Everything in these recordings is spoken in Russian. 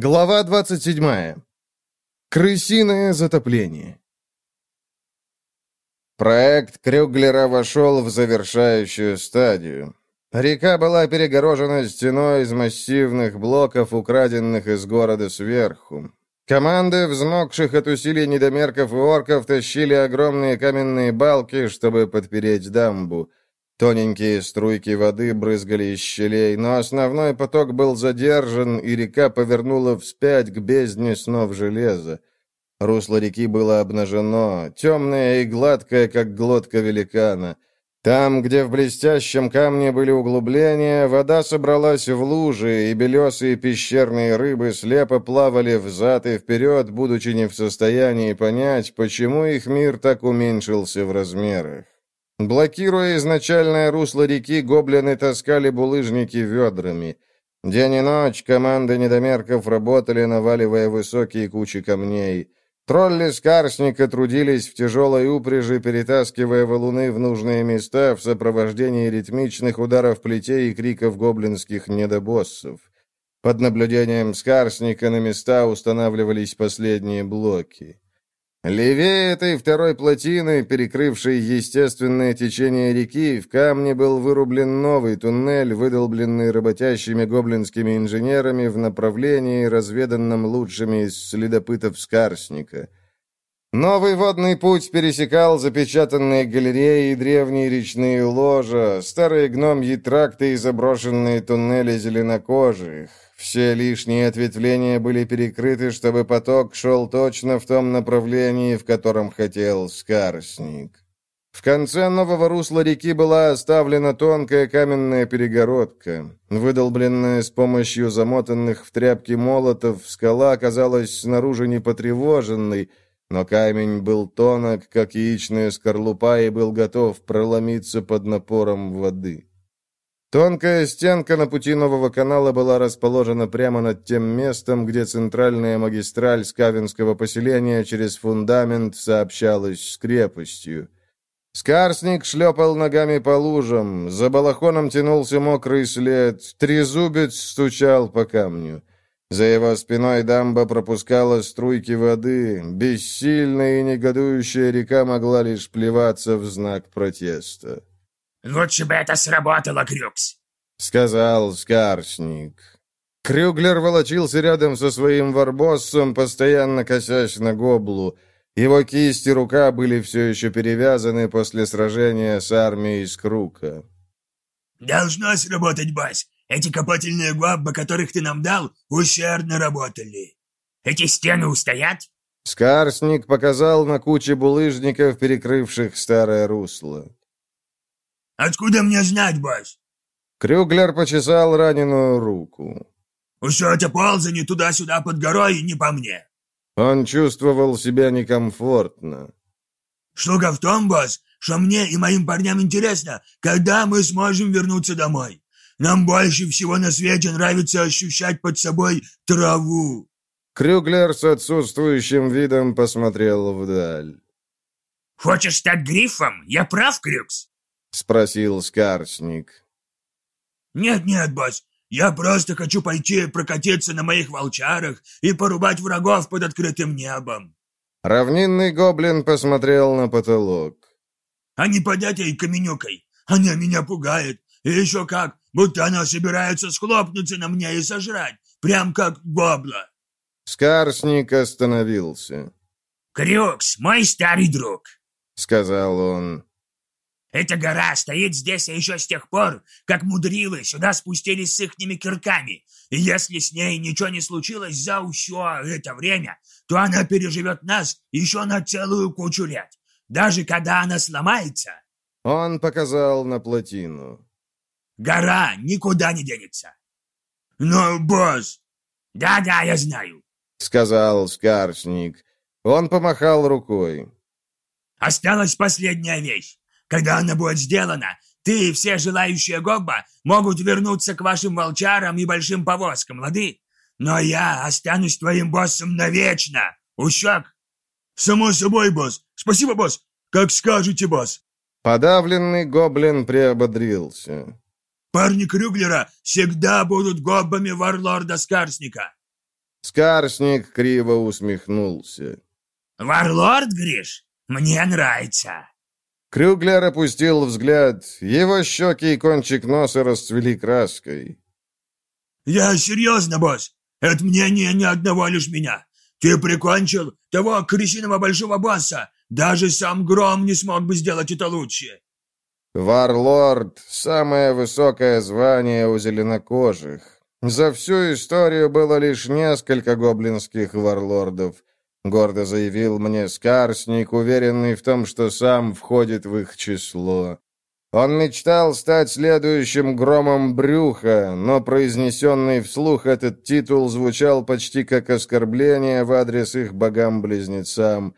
Глава 27. Крысиное затопление. Проект Крюглера вошел в завершающую стадию. Река была перегорожена стеной из массивных блоков, украденных из города сверху. Команды, взмокших от усилий недомерков и орков, тащили огромные каменные балки, чтобы подпереть дамбу. Тоненькие струйки воды брызгали из щелей, но основной поток был задержан, и река повернула вспять к бездне снов железа. Русло реки было обнажено, темное и гладкое, как глотка великана. Там, где в блестящем камне были углубления, вода собралась в лужи, и белесые пещерные рыбы слепо плавали взад и вперед, будучи не в состоянии понять, почему их мир так уменьшился в размерах. Блокируя изначальное русло реки, гоблины таскали булыжники ведрами. День и ночь команды недомерков работали, наваливая высокие кучи камней. Тролли Скарсника трудились в тяжелой упряжи, перетаскивая валуны в нужные места в сопровождении ритмичных ударов плетей и криков гоблинских недобоссов. Под наблюдением Скарсника на места устанавливались последние блоки. Левее этой второй плотины, перекрывшей естественное течение реки, в камне был вырублен новый туннель, выдолбленный работящими гоблинскими инженерами в направлении, разведанном лучшими из следопытов Скарсника. Новый водный путь пересекал запечатанные галереи и древние речные ложа, старые гномьи тракты и заброшенные туннели зеленокожих. Все лишние ответвления были перекрыты, чтобы поток шел точно в том направлении, в котором хотел Скарсник. В конце нового русла реки была оставлена тонкая каменная перегородка. Выдолбленная с помощью замотанных в тряпки молотов, скала оказалась снаружи непотревоженной, но камень был тонок, как яичная скорлупа, и был готов проломиться под напором воды. Тонкая стенка на пути нового канала была расположена прямо над тем местом, где центральная магистраль Скавинского поселения через фундамент сообщалась с крепостью. Скарсник шлепал ногами по лужам, за балахоном тянулся мокрый след, трезубец стучал по камню. За его спиной дамба пропускала струйки воды, бессильная и негодующая река могла лишь плеваться в знак протеста. «Лучше бы это сработало, Крюкс», — сказал Скарсник. Крюглер волочился рядом со своим варбоссом, постоянно косясь на гоблу. Его кисти и рука были все еще перевязаны после сражения с армией Скрука. «Должно сработать, Бась. Эти копательные гоббы, которых ты нам дал, усердно работали. Эти стены устоят?» Скарсник показал на куче булыжников, перекрывших старое русло. Откуда мне знать, босс?» Крюглер почесал раненую руку. «Все это ползание туда-сюда под горой не по мне». Он чувствовал себя некомфортно. «Штука в том, босс, что мне и моим парням интересно, когда мы сможем вернуться домой. Нам больше всего на свете нравится ощущать под собой траву». Крюглер с отсутствующим видом посмотрел вдаль. «Хочешь стать грифом? Я прав, Крюкс?» — спросил Скарсник. «Нет-нет, босс, я просто хочу пойти прокатиться на моих волчарах и порубать врагов под открытым небом». Равнинный гоблин посмотрел на потолок. «А не под этой каменюкой. Она меня пугает. И еще как, будто она собирается схлопнуться на мне и сожрать, прям как гобла». Скарсник остановился. «Крюкс, мой старый друг», — сказал он. Эта гора стоит здесь еще с тех пор, как мудрилы сюда спустились с ихними кирками, и если с ней ничего не случилось за все это время, то она переживет нас еще на целую кучу лет, даже когда она сломается». Он показал на плотину. «Гора никуда не денется». «Но, босс...» «Да-да, я знаю», — сказал Скарсник. Он помахал рукой. «Осталась последняя вещь. Когда она будет сделана, ты и все желающие Гобба могут вернуться к вашим волчарам и большим повозкам, лады? Но я останусь твоим боссом навечно, ущак!» «Само собой, босс! Спасибо, босс! Как скажете, босс!» Подавленный гоблин приободрился. «Парни Крюглера всегда будут гоббами варлорда Скарсника!» Скарсник криво усмехнулся. «Варлорд, Гриш, мне нравится!» Крюглер опустил взгляд. Его щеки и кончик носа расцвели краской. «Я серьезно, босс. Это мнение ни одного лишь меня. Ты прикончил того крысиного большого босса. Даже сам Гром не смог бы сделать это лучше». Варлорд — самое высокое звание у зеленокожих. За всю историю было лишь несколько гоблинских варлордов. — гордо заявил мне Скарсник, уверенный в том, что сам входит в их число. Он мечтал стать следующим громом брюха, но произнесенный вслух этот титул звучал почти как оскорбление в адрес их богам-близнецам.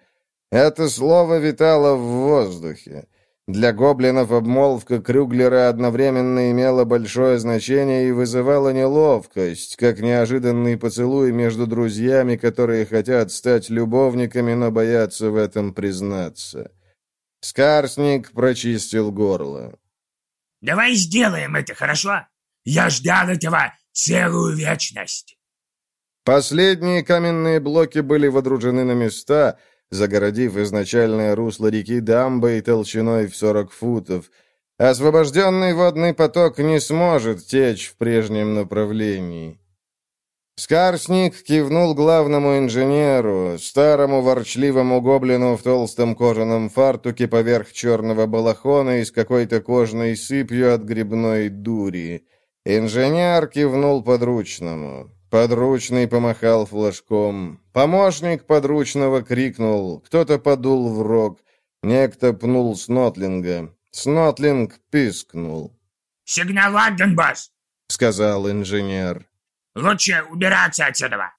Это слово витало в воздухе. Для гоблинов обмолвка Крюглера одновременно имела большое значение и вызывала неловкость, как неожиданный поцелуй между друзьями, которые хотят стать любовниками, но боятся в этом признаться. Скарсник прочистил горло. «Давай сделаем это, хорошо? Я ждал этого целую вечность!» Последние каменные блоки были водружены на места — загородив изначальное русло реки дамбой толщиной в 40 футов. Освобожденный водный поток не сможет течь в прежнем направлении. Скарсник кивнул главному инженеру, старому ворчливому гоблину в толстом кожаном фартуке поверх черного балахона и с какой-то кожной сыпью от грибной дури. Инженер кивнул подручному. Подручный помахал флажком. Помощник подручного крикнул. Кто-то подул в рог. Некто пнул Снотлинга. Снотлинг пискнул. «Сигнал босс!» — сказал инженер. «Лучше убираться отсюда!»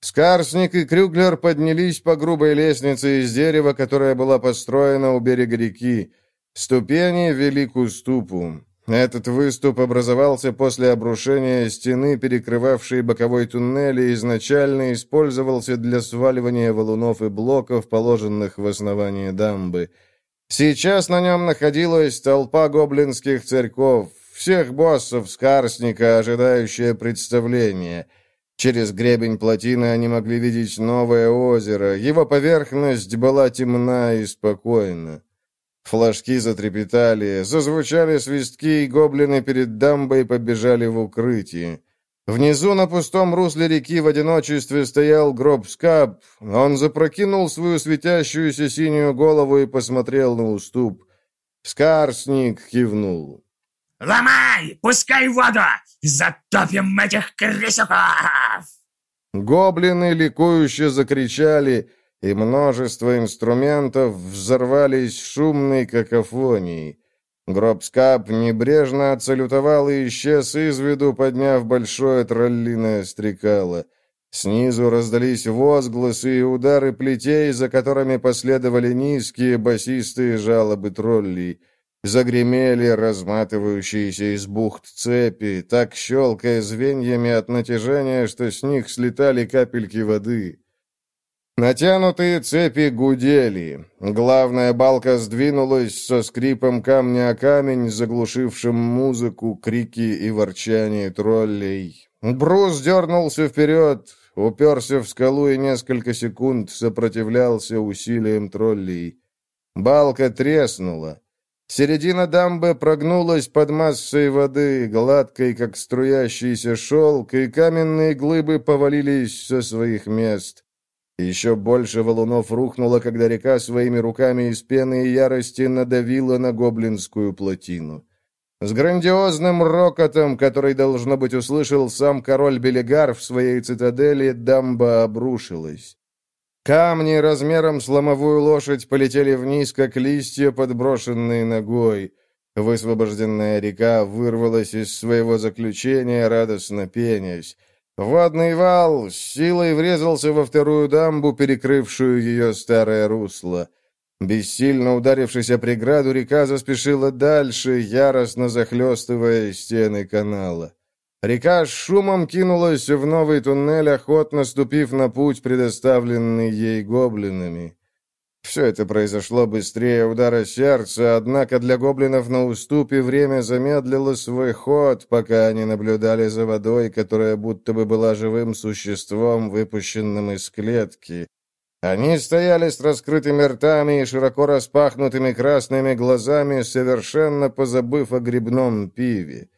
Скарсник и Крюглер поднялись по грубой лестнице из дерева, которая была построена у берега реки. Ступени вели к уступу. Этот выступ образовался после обрушения стены, перекрывавшей боковой туннель, и изначально использовался для сваливания валунов и блоков, положенных в основание дамбы. Сейчас на нем находилась толпа гоблинских церков, всех боссов Скарсника, ожидающая представления. Через гребень плотины они могли видеть новое озеро, его поверхность была темна и спокойна. Флажки затрепетали, зазвучали свистки, и гоблины перед дамбой побежали в укрытие. Внизу на пустом русле реки в одиночестве стоял гроб Скаб. Он запрокинул свою светящуюся синюю голову и посмотрел на уступ. Скарсник кивнул. «Ломай! Пускай воду! Затопим этих крысюков!» Гоблины ликующе закричали, и множество инструментов взорвались шумной какофонией. Гробскап небрежно отсалютовал и исчез из виду, подняв большое троллиное стрекало. Снизу раздались возгласы и удары плетей, за которыми последовали низкие басистые жалобы троллей. Загремели разматывающиеся из бухт цепи, так щелкая звеньями от натяжения, что с них слетали капельки воды. Натянутые цепи гудели. Главная балка сдвинулась со скрипом камня о камень, заглушившим музыку, крики и ворчание троллей. Брус дернулся вперед, уперся в скалу и несколько секунд сопротивлялся усилиям троллей. Балка треснула. Середина дамбы прогнулась под массой воды, гладкой, как струящийся шелк, и каменные глыбы повалились со своих мест. Еще больше валунов рухнуло, когда река своими руками из пены и ярости надавила на гоблинскую плотину. С грандиозным рокотом, который, должно быть, услышал сам король Белигар в своей цитадели, дамба обрушилась. Камни размером с ломовую лошадь полетели вниз, как листья, подброшенные ногой. Высвобожденная река вырвалась из своего заключения, радостно пенясь. Водный вал с силой врезался во вторую дамбу, перекрывшую ее старое русло. Бессильно ударившись о преграду, река заспешила дальше, яростно захлестывая стены канала. Река с шумом кинулась в новый туннель, охотно ступив на путь, предоставленный ей гоблинами. Все это произошло быстрее удара сердца, однако для гоблинов на уступе время замедлило свой ход, пока они наблюдали за водой, которая будто бы была живым существом, выпущенным из клетки. Они стояли с раскрытыми ртами и широко распахнутыми красными глазами, совершенно позабыв о грибном пиве.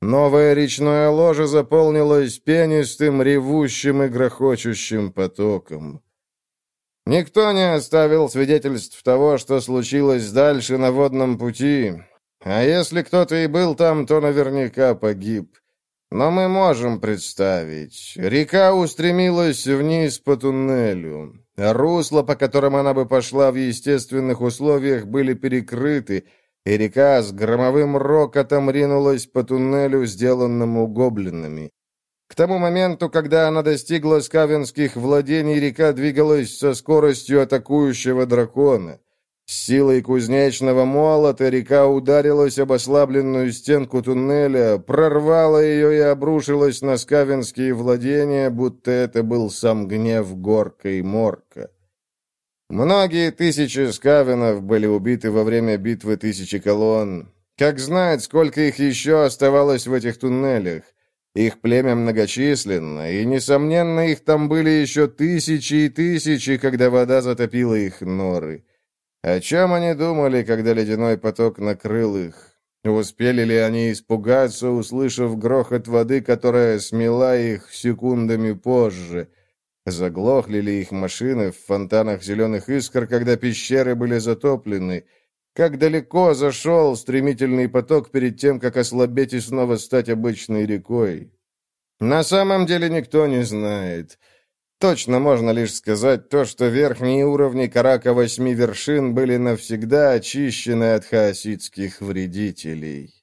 Новое речное ложе заполнилось пенистым, ревущим и грохочущим потоком. Никто не оставил свидетельств того, что случилось дальше на водном пути. А если кто-то и был там, то наверняка погиб. Но мы можем представить. Река устремилась вниз по туннелю. Русла, по которым она бы пошла в естественных условиях, были перекрыты, и река с громовым рокотом ринулась по туннелю, сделанному гоблинами. К тому моменту, когда она достигла скавенских владений, река двигалась со скоростью атакующего дракона. С силой кузнечного молота река ударилась об ослабленную стенку туннеля, прорвала ее и обрушилась на скавенские владения, будто это был сам гнев Горка и Морка. Многие тысячи скавенов были убиты во время битвы Тысячи Колонн. Как знать, сколько их еще оставалось в этих туннелях. Их племя многочисленно, и, несомненно, их там были еще тысячи и тысячи, когда вода затопила их норы. О чем они думали, когда ледяной поток накрыл их? Успели ли они испугаться, услышав грохот воды, которая смела их секундами позже? Заглохли ли их машины в фонтанах зеленых искр, когда пещеры были затоплены? Как далеко зашел стремительный поток перед тем, как ослабеть и снова стать обычной рекой? На самом деле никто не знает. Точно можно лишь сказать то, что верхние уровни Карака Восьми Вершин были навсегда очищены от хаоситских вредителей.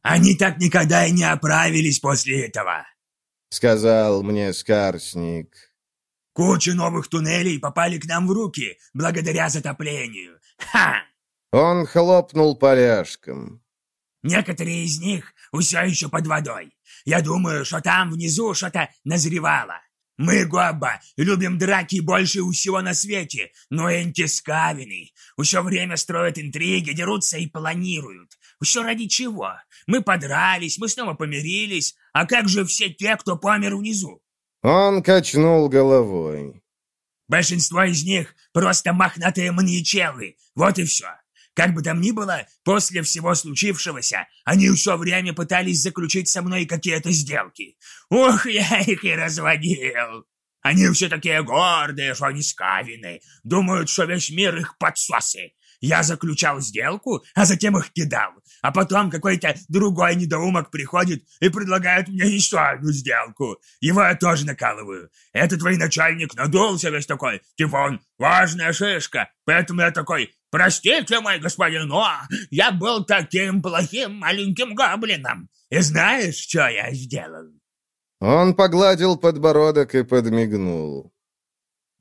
«Они так никогда и не оправились после этого», — сказал мне Скарсник. «Куча новых туннелей попали к нам в руки благодаря затоплению. Ха!» Он хлопнул поляшком. Некоторые из них все еще под водой. Я думаю, что там внизу что-то назревало. Мы, Гобба, любим драки больше всего на свете, но эти скавины все время строят интриги, дерутся и планируют. Все ради чего? Мы подрались, мы снова помирились, а как же все те, кто помер внизу? Он качнул головой. Большинство из них просто мохнатые маньячелы, вот и все. Как бы там ни было, после всего случившегося, они все время пытались заключить со мной какие-то сделки. Ух, я их и разводил. Они все такие гордые, что они скавины, думают, что весь мир их подсосы. Я заключал сделку, а затем их кидал. А потом какой-то другой недоумок приходит и предлагает мне еще одну сделку. Его я тоже накалываю. Это твой начальник надулся весь такой. Типа он важная шишка. Поэтому я такой, простите, мой господин, но я был таким плохим маленьким гоблином. И знаешь, что я сделал? Он погладил подбородок и подмигнул.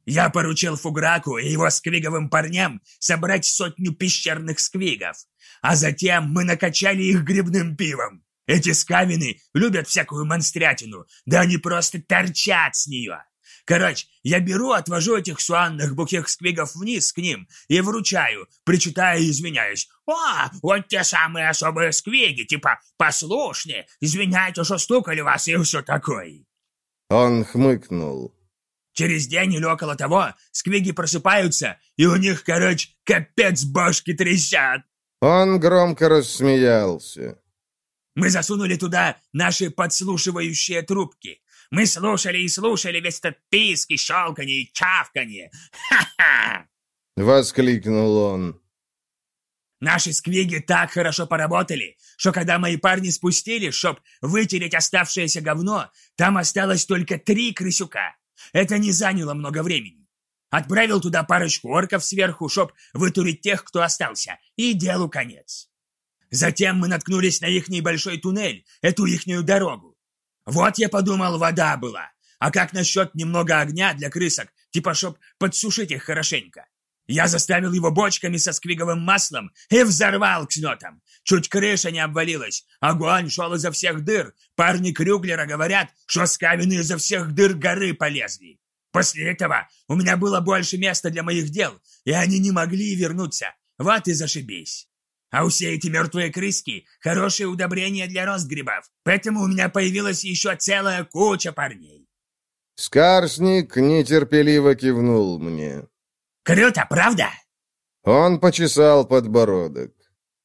Я поручил Фуграку и его сквиговым парням собрать сотню пещерных сквигов, а затем мы накачали их грибным пивом. Эти скавины любят всякую монстрятину, да они просто торчат с нее. Короче, я беру, отвожу этих суанных бухих сквигов вниз к ним и вручаю, причитая и извиняюсь. «О, вот те самые особые сквиги, типа послушные, извиняйте, что стукали вас и все такое». Он хмыкнул. Через день или около того сквиги просыпаются, и у них, короче, капец башки трещат. Он громко рассмеялся. Мы засунули туда наши подслушивающие трубки. Мы слушали и слушали весь этот писк и щелканье и чавканье. Ха-ха! Воскликнул он. Наши сквиги так хорошо поработали, что когда мои парни спустили, чтоб вытереть оставшееся говно, там осталось только три крысюка. Это не заняло много времени. Отправил туда парочку орков сверху, чтоб вытурить тех, кто остался, и делу конец. Затем мы наткнулись на их небольшой туннель, эту ихнюю дорогу. Вот я подумал, вода была. А как насчет немного огня для крысок, типа чтоб подсушить их хорошенько? Я заставил его бочками со сквиговым маслом и взорвал к снотам. Чуть крыша не обвалилась. Огонь шел изо всех дыр. Парни Крюглера говорят, что скавины изо всех дыр горы полезли. После этого у меня было больше места для моих дел, и они не могли вернуться. Вот и зашибись. А все эти мертвые крыски – хорошее удобрение для рост грибов, поэтому у меня появилась еще целая куча парней. Скарсник нетерпеливо кивнул мне. Круто, правда? Он почесал подбородок.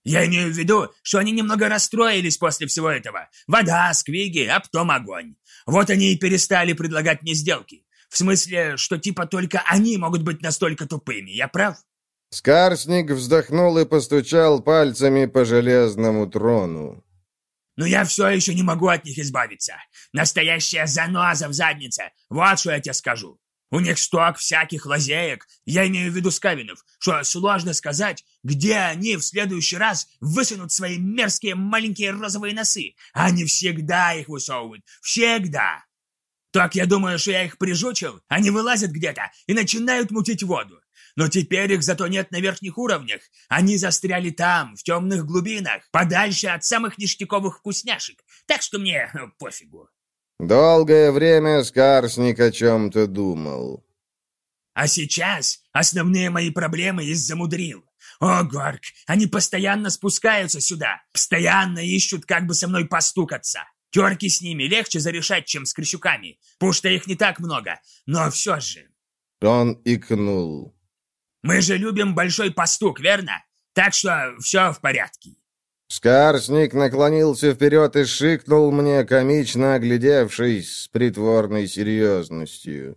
Я имею в виду, что они немного расстроились после всего этого. Вода, сквиги, а потом огонь. Вот они и перестали предлагать мне сделки. В смысле, что типа только они могут быть настолько тупыми, я прав? Скарсник вздохнул и постучал пальцами по железному трону. Но я все еще не могу от них избавиться. Настоящая заноза в заднице. Вот что я тебе скажу. У них сток всяких лазеек, я имею в виду скавинов, что сложно сказать, где они в следующий раз высунут свои мерзкие маленькие розовые носы. Они всегда их высовывают. Всегда. Так я думаю, что я их прижучил, они вылазят где-то и начинают мутить воду. Но теперь их зато нет на верхних уровнях. Они застряли там, в темных глубинах, подальше от самых ништяковых вкусняшек. Так что мне пофигу. Долгое время Скарсник о чем-то думал. А сейчас основные мои проблемы из-за мудрил. О, Горк, они постоянно спускаются сюда, постоянно ищут, как бы со мной постукаться. Терки с ними легче зарешать, чем с крысюками, потому что их не так много, но все же. Он икнул. Мы же любим большой постук, верно? Так что все в порядке. Скарсник наклонился вперед и шикнул мне, комично оглядевшись с притворной серьезностью.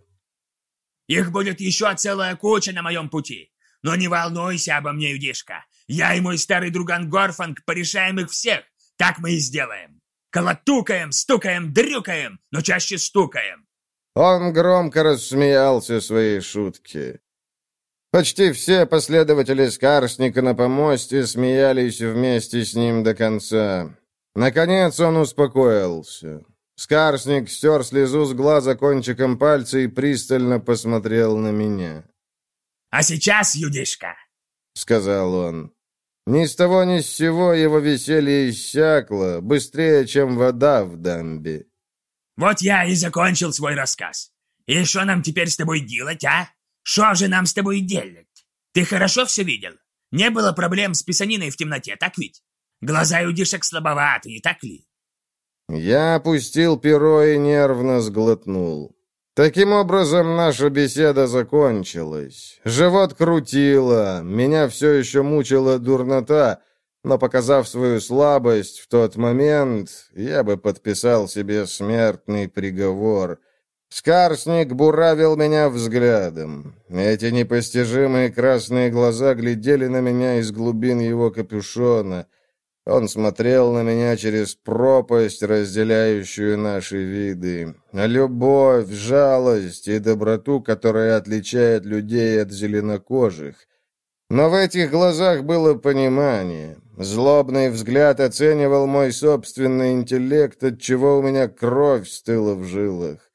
«Их будет еще целая куча на моем пути. Но не волнуйся обо мне, Юдишка. Я и мой старый друган Горфанг порешаем их всех. Так мы и сделаем. Колотукаем, стукаем, дрюкаем, но чаще стукаем». Он громко рассмеялся своей шутке. Почти все последователи Скарсника на помосте смеялись вместе с ним до конца. Наконец он успокоился. Скарсник стер слезу с глаза кончиком пальца и пристально посмотрел на меня. «А сейчас, Юдишка!» — сказал он. Ни с того ни с сего его веселье иссякло, быстрее, чем вода в дамбе. «Вот я и закончил свой рассказ. И что нам теперь с тобой делать, а?» Что же нам с тобой делать? Ты хорошо все видел? Не было проблем с писаниной в темноте, так ведь? Глаза у дишек слабоватые, так ли?» Я опустил перо и нервно сглотнул. Таким образом, наша беседа закончилась. Живот крутило, меня все еще мучила дурнота, но, показав свою слабость в тот момент, я бы подписал себе смертный приговор — Скарсник буравил меня взглядом. Эти непостижимые красные глаза глядели на меня из глубин его капюшона. Он смотрел на меня через пропасть, разделяющую наши виды. Любовь, жалость и доброту, которая отличает людей от зеленокожих. Но в этих глазах было понимание. Злобный взгляд оценивал мой собственный интеллект, от чего у меня кровь стыла в жилах.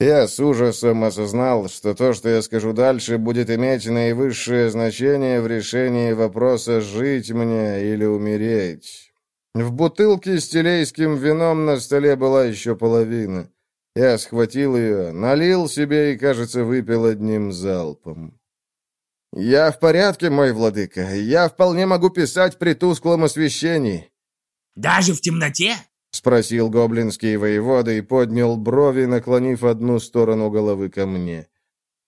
Я с ужасом осознал, что то, что я скажу дальше, будет иметь наивысшее значение в решении вопроса «жить мне или умереть». В бутылке с телейским вином на столе была еще половина. Я схватил ее, налил себе и, кажется, выпил одним залпом. «Я в порядке, мой владыка. Я вполне могу писать при тусклом освещении». «Даже в темноте?» — спросил гоблинский воевода и поднял брови, наклонив одну сторону головы ко мне.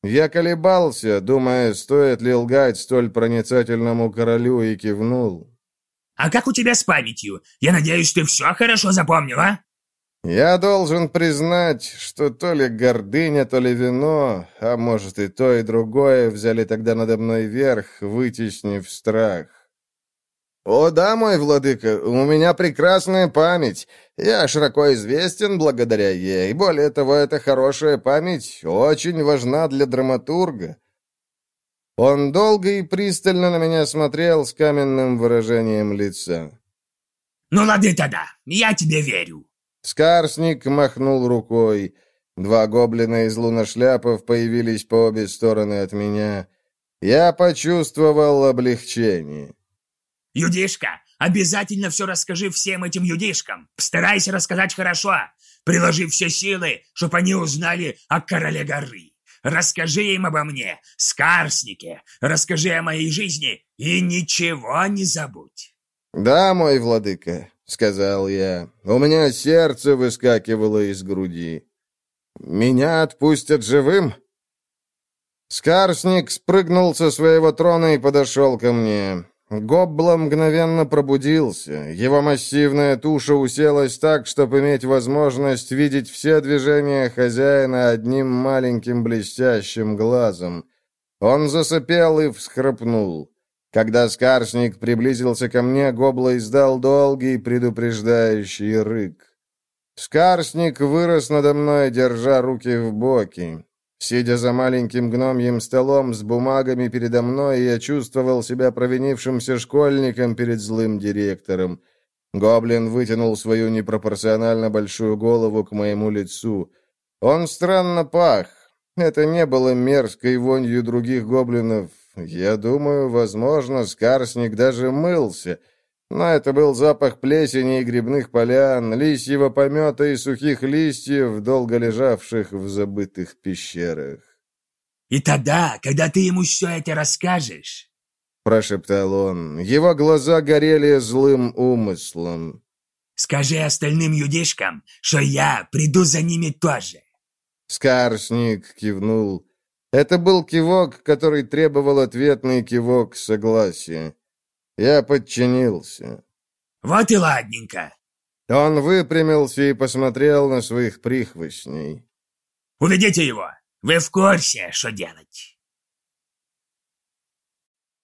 Я колебался, думая, стоит ли лгать столь проницательному королю, и кивнул. «А как у тебя с памятью? Я надеюсь, ты все хорошо запомнил, а?» «Я должен признать, что то ли гордыня, то ли вино, а может и то, и другое взяли тогда надо мной верх, вытеснив страх. «О да, мой владыка, у меня прекрасная память. Я широко известен благодаря ей. Более того, эта хорошая память очень важна для драматурга». Он долго и пристально на меня смотрел с каменным выражением лица. «Ну, лады тогда, я тебе верю». Скарсник махнул рукой. Два гоблина из луношляпов появились по обе стороны от меня. Я почувствовал облегчение. «Юдишка, обязательно все расскажи всем этим юдишкам. Постарайся рассказать хорошо. Приложи все силы, чтобы они узнали о короле горы. Расскажи им обо мне, Скарснике, расскажи о моей жизни и ничего не забудь». «Да, мой владыка», — сказал я, — «у меня сердце выскакивало из груди. Меня отпустят живым?» Скарсник спрыгнул со своего трона и подошел ко мне. Гоббла мгновенно пробудился. Его массивная туша уселась так, чтобы иметь возможность видеть все движения хозяина одним маленьким блестящим глазом. Он засопел и всхрапнул. Когда Скарсник приблизился ко мне, Гобла издал долгий предупреждающий рык. Скарсник вырос надо мной, держа руки в боки. Сидя за маленьким гномьим столом с бумагами передо мной, я чувствовал себя провинившимся школьником перед злым директором. Гоблин вытянул свою непропорционально большую голову к моему лицу. Он странно пах. Это не было мерзкой вонью других гоблинов. Я думаю, возможно, Скарсник даже мылся — но это был запах плесени и грибных полян, лисьего помета и сухих листьев, долго лежавших в забытых пещерах. «И тогда, когда ты ему все это расскажешь...» — прошептал он. Его глаза горели злым умыслом. «Скажи остальным юдишкам, что я приду за ними тоже». Скарсник кивнул. Это был кивок, который требовал ответный кивок согласия. Я подчинился. «Вот и ладненько». Он выпрямился и посмотрел на своих прихвостней. «Уведите его! Вы в курсе, что делать!»